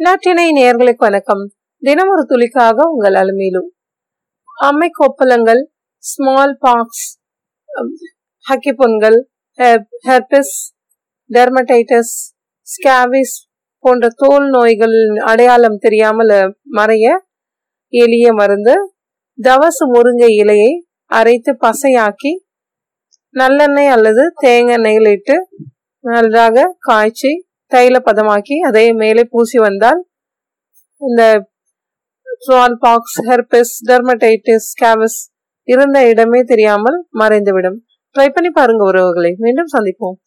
நாட்டினை நேர்களுக்கு வணக்கம். தினம் ஒரு துளிக்காக உங்கள் அலுமையிலும். அம்மை கொப்பளங்கள் ஸ்மால் பாக்ஸ் ஹக்கிப்புண்கள் ஹெர்பிஸ் டெர்மடைட்டஸ் ஸ்காவிஸ் போன்ற தோல் நோய்கள் அடையாளம் தெரியாமல் மறைய எளிய மருந்து தவசு முருங்கை இலையை அரைத்து பசையாக்கி நல்லெண்ணெய் அல்லது தேங்காய் எண்ணெயில் இட்டு நன்றாக காய்ச்சி தைல பதமாக்கி அதை மேலே பூசி வந்தால் இந்த ஸ்மால் பாக்ஸ் ஹெர்பஸ் டெர்மடைட்டிஸ் கேவஸ் இருந்த இடமே தெரியாமல் மறைந்துவிடும். ட்ரை பண்ணி பாருங்க உறவுகளை. மீண்டும் சந்திப்போம்.